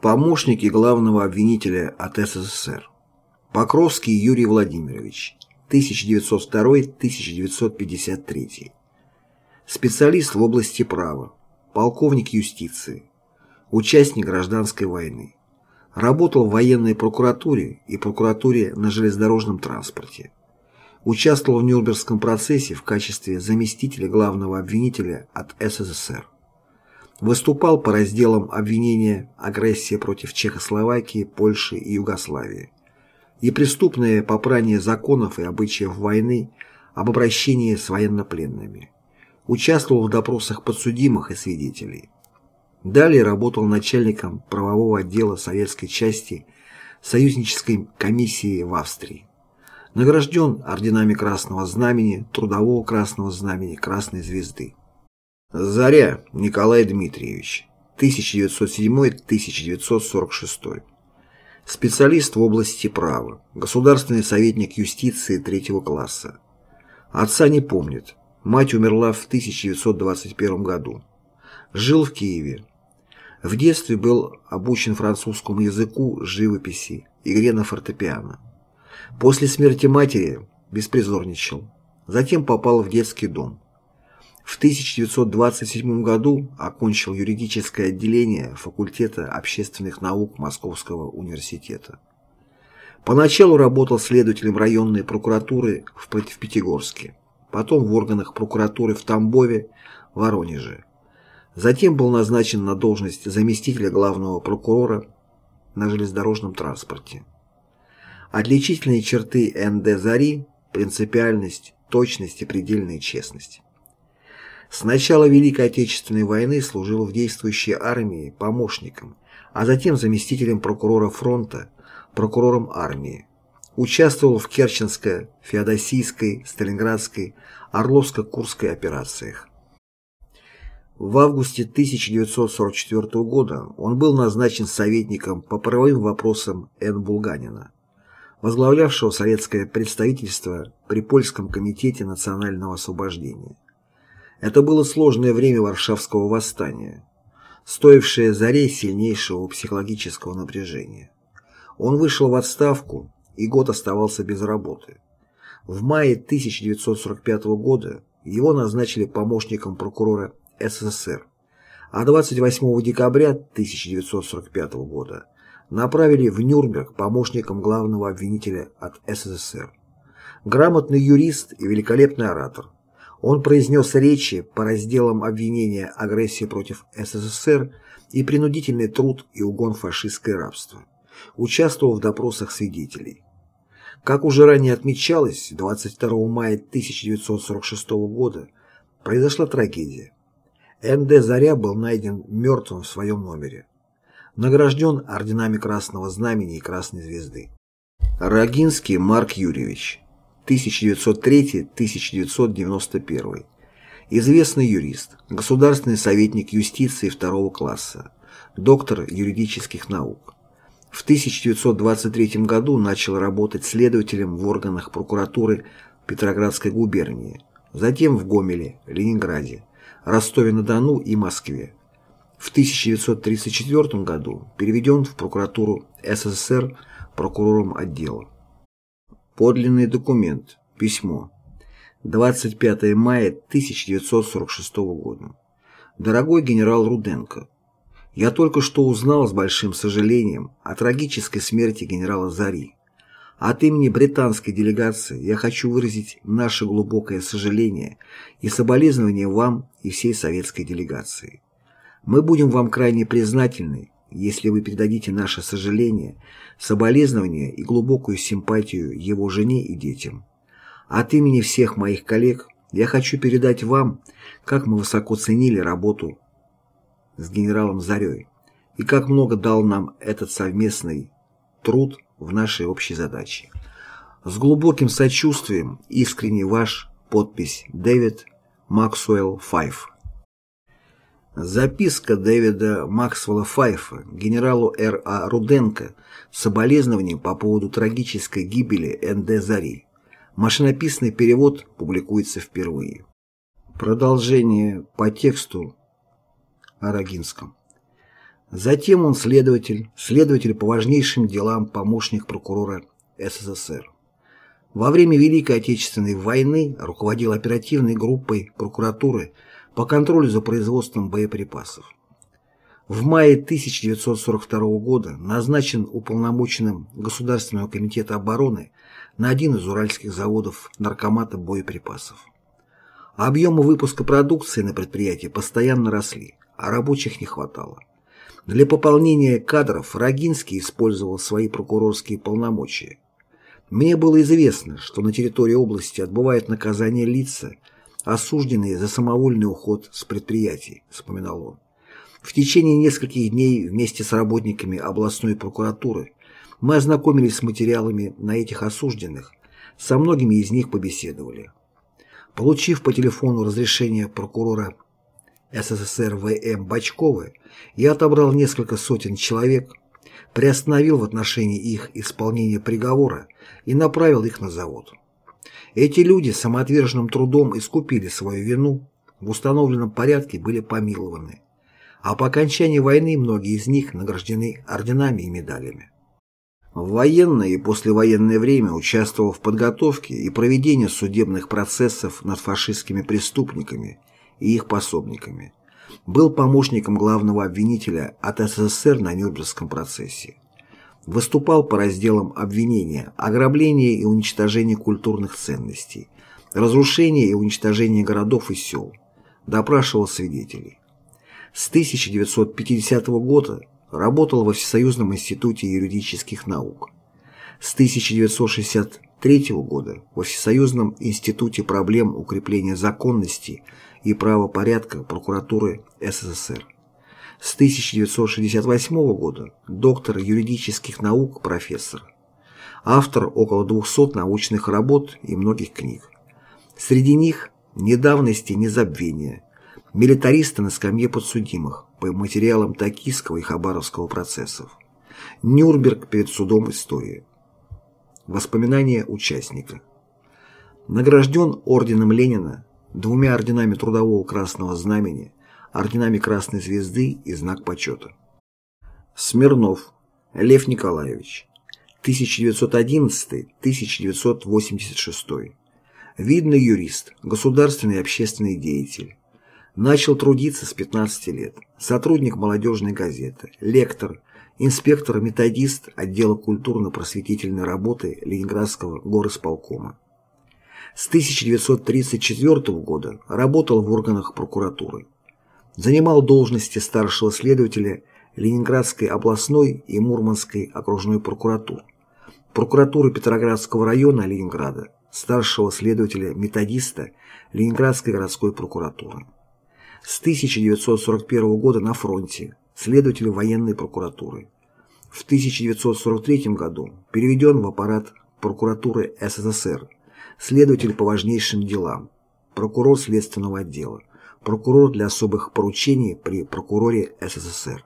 Помощники главного обвинителя от СССР. Покровский Юрий Владимирович, 1902-1953. Специалист в области права, полковник юстиции, участник гражданской войны. Работал в военной прокуратуре и прокуратуре на железнодорожном транспорте. Участвовал в Нюрнбергском процессе в качестве заместителя главного обвинителя от СССР. Выступал по разделам обвинения агрессия против Чехословакии, Польши и Югославии и преступное попрание законов и обычаев войны об обращении с военнопленными. Участвовал в допросах подсудимых и свидетелей. Далее работал начальником правового отдела советской части союзнической комиссии в Австрии. Награжден орденами Красного Знамени, Трудового Красного Знамени, Красной Звезды. Заря Николай Дмитриевич, 1907-1946. Специалист в области права, государственный советник юстиции третьего класса. Отца не помнит, мать умерла в 1921 году. Жил в Киеве. В детстве был обучен французскому языку, живописи, игре на фортепиано. После смерти матери беспризорничал. Затем попал в детский дом. В 1927 году окончил юридическое отделение факультета общественных наук Московского университета. Поначалу работал следователем районной прокуратуры в Пятигорске, потом в органах прокуратуры в Тамбове, Воронеже. Затем был назначен на должность заместителя главного прокурора на железнодорожном транспорте. Отличительные черты Н.Д. Зари – принципиальность, точность и предельная честность. С начала Великой Отечественной войны служил в действующей армии помощником, а затем заместителем прокурора фронта, прокурором армии. Участвовал в Керченской, Феодосийской, Сталинградской, Орловско-Курской операциях. В августе 1944 года он был назначен советником по правовым вопросам Н. Булганина, возглавлявшего советское представительство при Польском комитете национального освобождения. Это было сложное время Варшавского восстания, стоившее зарей сильнейшего психологического напряжения. Он вышел в отставку и год оставался без работы. В мае 1945 года его назначили помощником прокурора СССР, а 28 декабря 1945 года направили в Нюрнберг помощником главного обвинителя от СССР. Грамотный юрист и великолепный оратор – он произнес речи по разделам обвинения агрессии против СССР и принудительный труд и угон фашистское рабство. Участвовал в допросах свидетелей. Как уже ранее отмечалось, 22 мая 1946 года произошла трагедия. Н.Д. Заря был найден мертвым в своем номере. Награжден орденами Красного Знамени и Красной Звезды. Рогинский Марк Юрьевич 1903-1991. Известный юрист, государственный советник юстиции второго класса, доктор юридических наук. В 1923 году начал работать следователем в органах прокуратуры Петроградской губернии, затем в Гомеле, Ленинграде, Ростове-на-Дону и Москве. В 1934 году переведен в прокуратуру СССР прокурором отдела. Подлинный документ. Письмо. 25 мая 1946 года. Дорогой генерал Руденко, я только что узнал с большим сожалением о трагической смерти генерала Зари. От имени британской делегации я хочу выразить наше глубокое сожаление и соболезнование вам и всей советской делегации. Мы будем вам крайне признательны, если вы передадите наше сожаление, соболезнование и глубокую симпатию его жене и детям. От имени всех моих коллег я хочу передать вам, как мы высоко ценили работу с генералом Зарей и как много дал нам этот совместный труд в нашей общей задаче. С глубоким сочувствием, искренне ваш, подпись Дэвид Максуэлл Файф. Записка Дэвида Максвелла Файфа генералу Р. А. Руденко с соболезнованием по поводу трагической гибели Н.Д. Зари. Машинописный перевод публикуется впервые. Продолжение по тексту о Рогинском. Затем он следователь, следователь по важнейшим делам помощник прокурора СССР. Во время Великой Отечественной войны руководил оперативной группой прокуратуры по контролю за производством боеприпасов. В мае 1942 года назначен уполномоченным Государственного комитета обороны на один из уральских заводов наркомата боеприпасов. Объемы выпуска продукции на предприятии постоянно росли, а рабочих не хватало. Для пополнения кадров Рогинский использовал свои прокурорские полномочия. Мне было известно, что на территории области отбывают наказание лица, осужденные за самовольный уход с предприятий, вспоминал он. В течение нескольких дней вместе с работниками областной прокуратуры мы ознакомились с материалами на этих осужденных, со многими из них побеседовали. Получив по телефону разрешение прокурора СССР В.М. Бачкова, я отобрал несколько сотен человек, приостановил в отношении их исполнение приговора и направил их на завод. Эти люди самоотверженным трудом искупили свою вину, в установленном порядке были помилованы, а по окончании войны многие из них награждены орденами и медалями. В военное и послевоенное время участвовал в подготовке и проведении судебных процессов над фашистскими преступниками и их пособниками. Был помощником главного обвинителя от СССР на Нюрнбергском процессе. Выступал по разделам обвинения ограбление и уничтожение культурных ценностей, разрушение и уничтожение городов и сел, допрашивал свидетелей. С 1950 года работал во Всесоюзном институте юридических наук. С 1963 года во Всесоюзном институте проблем укрепления законности и правопорядка прокуратуры СССР. С 1968 года доктор юридических наук, профессор. Автор около 200 научных работ и многих книг. Среди них «Недавности незабвения», «Милитаристы на скамье подсудимых», по материалам Токийского и Хабаровского процессов. Нюрнберг перед судом истории. Воспоминания участника. Награжден орденом Ленина, двумя орденами Трудового Красного Знамени, орденами Красной Звезды и Знак Почета. Смирнов Лев Николаевич 1911-1986 Видный юрист, государственный и общественный деятель, Начал трудиться с 15 лет. Сотрудник молодежной газеты, лектор, инспектор-методист отдела культурно-просветительной работы Ленинградского горосполкома. С 1934 года работал в органах прокуратуры. Занимал должности старшего следователя Ленинградской областной и Мурманской окружной прокуратур, прокуратуры Петроградского района Ленинграда, старшего следователя-методиста Ленинградской городской прокуратуры. С 1941 года на фронте, следователь военной прокуратуры. В 1943 году переведен в аппарат прокуратуры СССР, следователь по важнейшим делам, прокурор следственного отдела, прокурор для особых поручений при прокуроре СССР.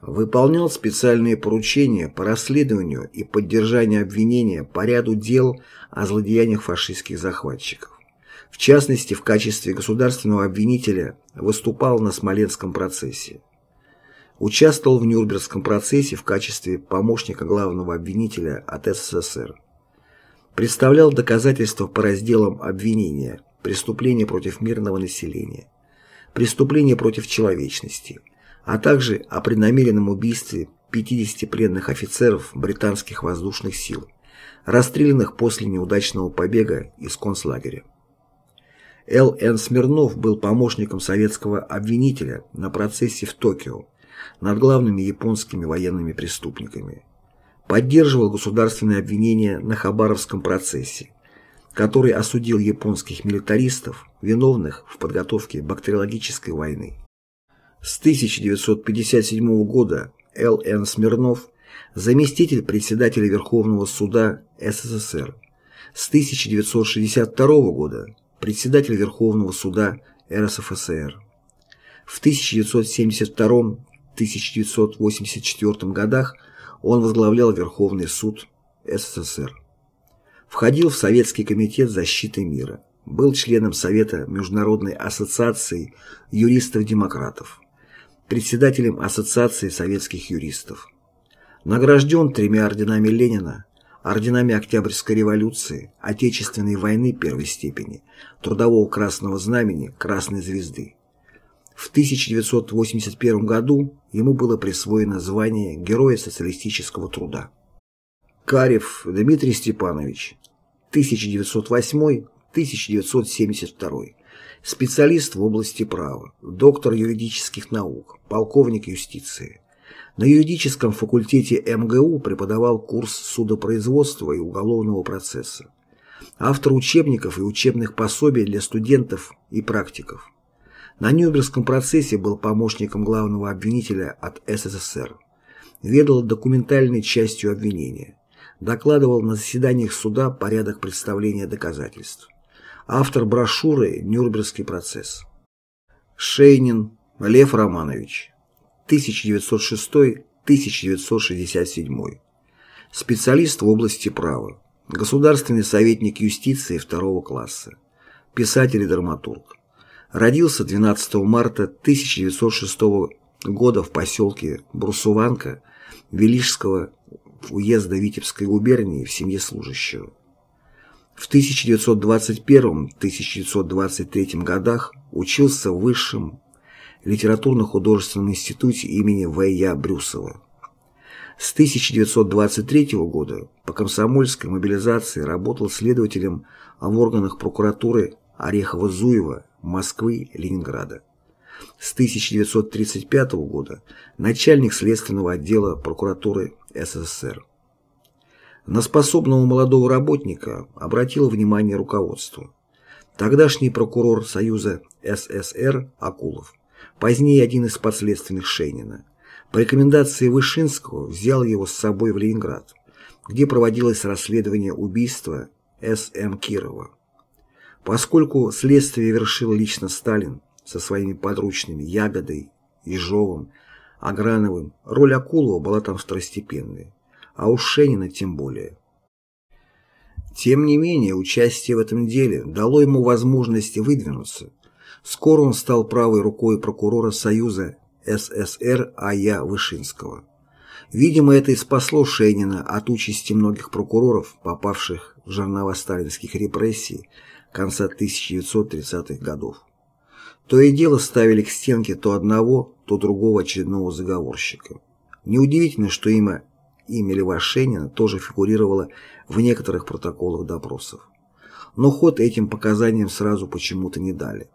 Выполнял специальные поручения по расследованию и поддержанию обвинения по ряду дел о злодеяниях фашистских захватчиков. В частности, в качестве государственного обвинителя выступал на Смоленском процессе. Участвовал в Нюрнбергском процессе в качестве помощника главного обвинителя от СССР. Представлял доказательства по разделам обвинения, преступления против мирного населения, преступления против человечности, а также о преднамеренном убийстве 50 пленных офицеров британских воздушных сил, расстрелянных после неудачного побега из концлагеря. Л. Н. Смирнов был помощником советского обвинителя на процессе в Токио над главными японскими военными преступниками. Поддерживал государственные обвинения на Хабаровском процессе, который осудил японских милитаристов, виновных в подготовке бактериологической войны. С 1957 года Л. Н. Смирнов заместитель председателя Верховного суда СССР. С 1962 года председатель Верховного суда РСФСР. В 1972-1984 годах он возглавлял Верховный суд СССР. Входил в Советский комитет защиты мира. Был членом Совета Международной ассоциации юристов-демократов. председателем Ассоциации советских юристов. Награжден тремя орденами Ленина, орденами Октябрьской революции, Отечественной войны первой степени, Трудового Красного Знамени, Красной Звезды. В 1981 году ему было присвоено звание Героя социалистического труда. Карев Дмитрий Степанович, 1908-1972, специалист в области права, доктор юридических наук, полковник юстиции. На юридическом факультете МГУ преподавал курс судопроизводства и уголовного процесса. Автор учебников и учебных пособий для студентов и практиков. На Нюрнбергском процессе был помощником главного обвинителя от СССР. Ведал документальной частью обвинения. Докладывал на заседаниях суда порядок представления доказательств. Автор брошюры «Нюрнбергский процесс». Шейнин Лев Романович 1906-1967. Специалист в области права. Государственный советник юстиции второго класса. Писатель и драматург. Родился 12 марта 1906 года в поселке Брусуванка Велишского уезда Витебской губернии в семье служащего. В 1921-1923 годах учился в высшем литературно-художественном институте имени В.Я. Брюсова. С 1923 года по комсомольской мобилизации работал следователем в органах прокуратуры Орехова-Зуева, Москвы, Ленинграда. С 1935 года начальник следственного отдела прокуратуры СССР. На способного молодого работника обратило внимание руководство. Тогдашний прокурор Союза СССР Акулов Позднее один из подследственных Шейнина по рекомендации Вышинского взял его с собой в Ленинград, где проводилось расследование убийства С.М. Кирова. Поскольку следствие вершил лично Сталин со своими подручными Ягодой, Ежовым, Аграновым, роль Акулова была там второстепенной, а у Шенина тем более. Тем не менее, участие в этом деле дало ему возможность выдвинуться, Скоро он стал правой рукой прокурора Союза СССР А.Я. Вышинского. Видимо, это и спасло Шейнина от участи многих прокуроров, попавших в жернова сталинских репрессий конца 1930-х годов. То и дело ставили к стенке то одного, то другого очередного заговорщика. Неудивительно, что имя, имя Льва Шейнина тоже фигурировало в некоторых протоколах допросов. Но ход этим показаниям сразу почему-то не дали.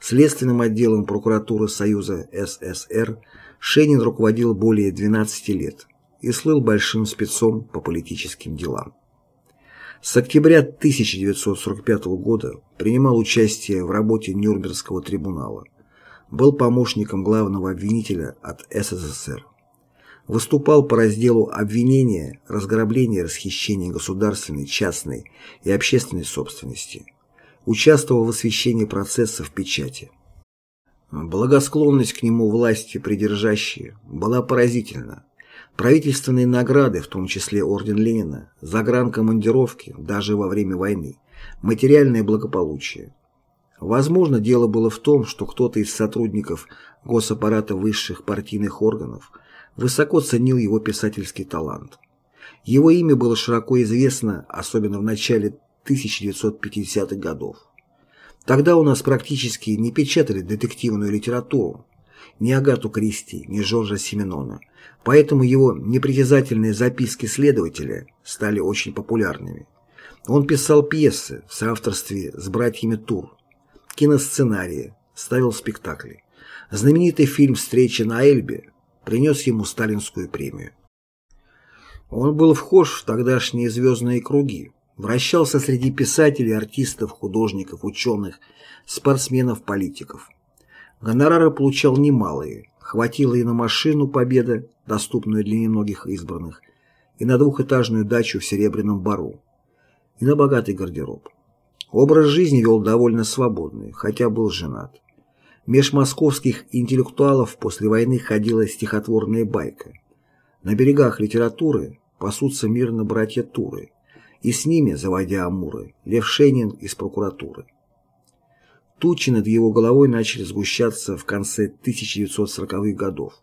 Следственным отделом прокуратуры Союза СССР Шенин руководил более 12 лет и слыл большим спецом по политическим делам. С октября 1945 года принимал участие в работе Нюрнбергского трибунала. Был помощником главного обвинителя от СССР. Выступал по разделу обвинения, разграбления и расхищения государственной, частной и общественной собственности – участвовал в освещении процесса в печати. Благосклонность к нему власти придержащие была поразительна. Правительственные награды, в том числе Орден Ленина, загранкомандировки, даже во время войны, материальное благополучие. Возможно, дело было в том, что кто-то из сотрудников госаппарата высших партийных органов высоко ценил его писательский талант. Его имя было широко известно, особенно в начале 1950-х годов. Тогда у нас практически не печатали детективную литературу, ни Агату Кристи, ни Жоржа Семенона, поэтому его непритязательные записки следователя стали очень популярными. Он писал пьесы в соавторстве с братьями Тур, киносценарии, ставил спектакли. Знаменитый фильм «Встреча на Эльбе» принес ему сталинскую премию. Он был вхож в тогдашние звездные круги, Вращался среди писателей, артистов, художников, ученых, спортсменов, политиков. Гонорары получал немалые, хватило и на машину «Победа», доступную для немногих избранных, и на двухэтажную дачу в Серебряном Бару, и на богатый гардероб. Образ жизни вел довольно свободный, хотя был женат. Меж московских интеллектуалов после войны ходила стихотворная байка. На берегах литературы пасутся мирно братья Туры – и с ними, заводя Амуры, Лев Шенин из прокуратуры. Тучи над его головой начали сгущаться в конце 1940-х годов.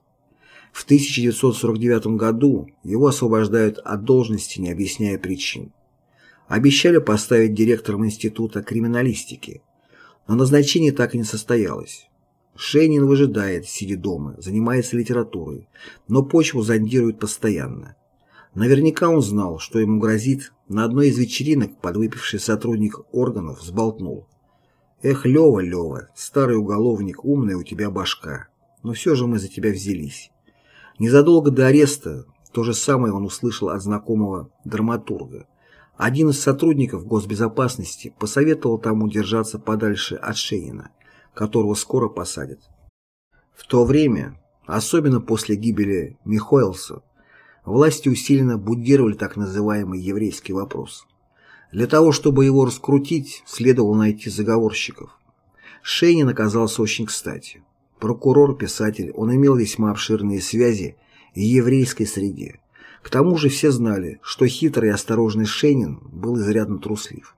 В 1949 году его освобождают от должности, не объясняя причин. Обещали поставить директором Института криминалистики, но назначение так и не состоялось. Шейнин выжидает, сидя дома, занимается литературой, но почву зондирует постоянно. Наверняка он знал, что ему грозит. На одной из вечеринок подвыпивший сотрудник органов сболтнул. «Эх, Лева, Лева, старый уголовник, умная у тебя башка, но все же мы за тебя взялись». Незадолго до ареста то же самое он услышал от знакомого драматурга. Один из сотрудников госбезопасности посоветовал тому держаться подальше от Шейнина, которого скоро посадят. В то время, особенно после гибели Михоэлса, власти усиленно будировали так называемый еврейский вопрос. Для того, чтобы его раскрутить, следовало найти заговорщиков. Шейнин оказался очень кстати. Прокурор, писатель, он имел весьма обширные связи в еврейской среде. К тому же все знали, что хитрый и осторожный Шейнин был изрядно труслив.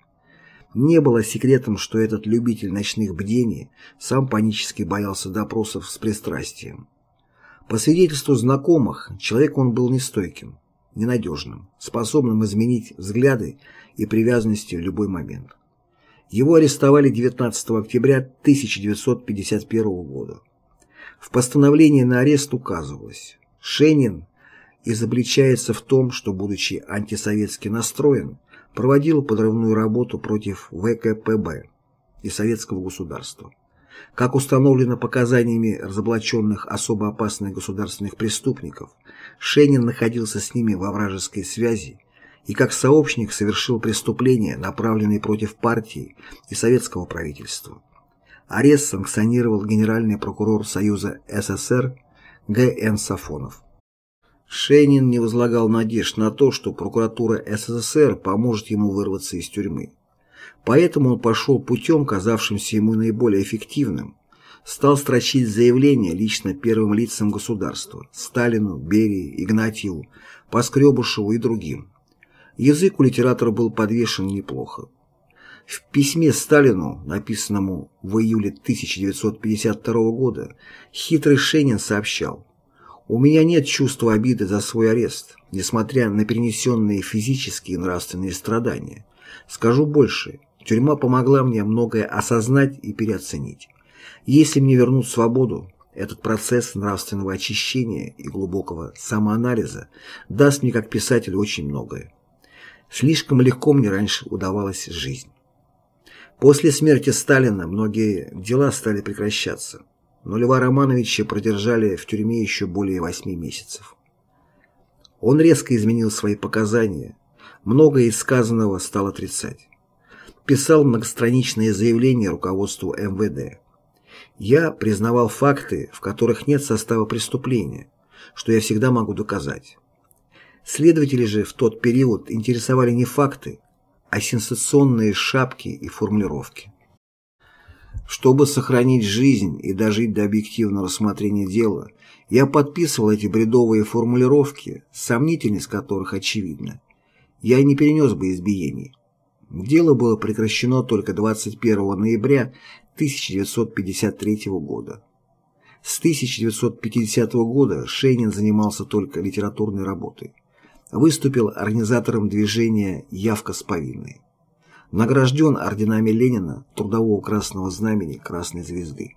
Не было секретом, что этот любитель ночных бдений сам панически боялся допросов с пристрастием. По свидетельству знакомых, человек он был нестойким, ненадежным, способным изменить взгляды и привязанности в любой момент. Его арестовали 19 октября 1951 года. В постановлении на арест указывалось, Шенин изобличается в том, что, будучи антисоветски настроен, проводил подрывную работу против ВКПБ и советского государства. Как установлено показаниями разоблаченных особо опасных государственных преступников, Шенин находился с ними во вражеской связи и как сообщник совершил преступления, направленные против партии и советского правительства. Арест санкционировал генеральный прокурор Союза СССР Г.Н. Сафонов. Шейнин не возлагал надежд на то, что прокуратура СССР поможет ему вырваться из тюрьмы. Поэтому он пошел путем, казавшимся ему наиболее эффективным. Стал строчить заявления лично первым лицам государства – Сталину, Берии, Игнатьеву, Поскребышеву и другим. Язык у литератора был подвешен неплохо. В письме Сталину, написанному в июле 1952 года, хитрый Шенин сообщал «У меня нет чувства обиды за свой арест, несмотря на перенесенные физические и нравственные страдания. Скажу больше, тюрьма помогла мне многое осознать и переоценить. Если мне вернут свободу, этот процесс нравственного очищения и глубокого самоанализа даст мне как писателю очень многое. Слишком легко мне раньше удавалась жизнь. После смерти Сталина многие дела стали прекращаться, но Льва Романовича продержали в тюрьме еще более восьми месяцев. Он резко изменил свои показания, многое из сказанного стал отрицать. Писал многостраничные заявления руководству МВД. Я признавал факты, в которых нет состава преступления, что я всегда могу доказать. Следователи же в тот период интересовали не факты, а сенсационные шапки и формулировки. Чтобы сохранить жизнь и дожить до объективного рассмотрения дела, я подписывал эти бредовые формулировки, сомнительность которых очевидна. Я не перенес бы избиений. Дело было прекращено только 21 ноября 1953 года. С 1950 года Шейнин занимался только литературной работой выступил организатором движения «Явка с повинной». Награжден орденами Ленина, Трудового Красного Знамени, Красной Звезды.